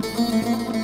Música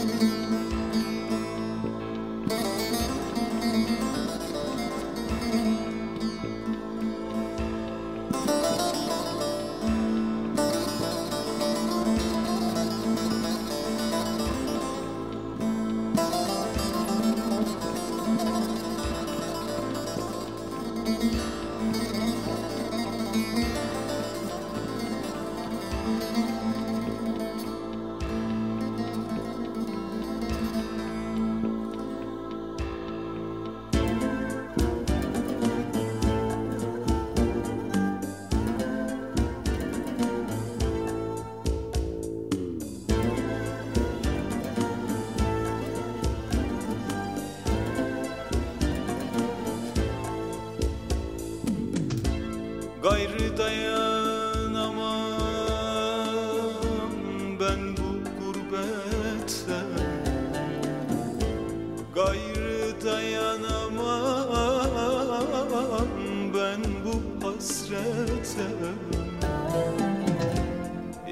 Gayrı dayanamam ben bu gurbete Gayrı dayanamam ben bu hasrete.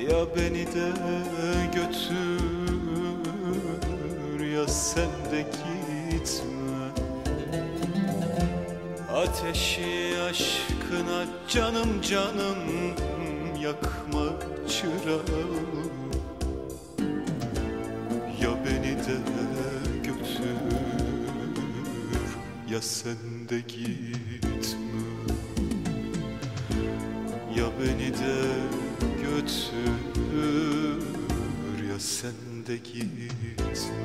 Ya beni de götür ya sen de gitme Ateşi aşkına canım canım yakma çırağı Ya beni de götür ya sen de gitme Ya beni de götür ya sen de gitme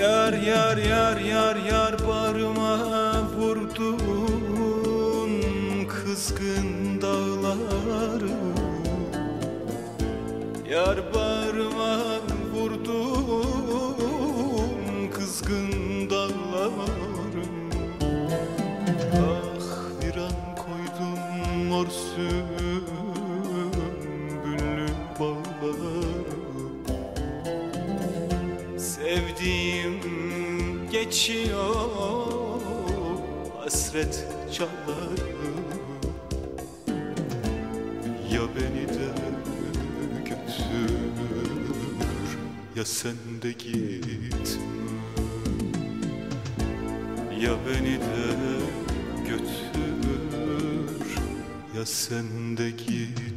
Yar yar yar yar yar barıma vurdun. Kızgın dağları. Yar barıma vurdun. Kızgın dağları. Ah bir an koydum mor sümbüllü bağları geçiyor hasret çalar Ya beni de götür ya sen de gitme Ya beni de götür ya sen de gitme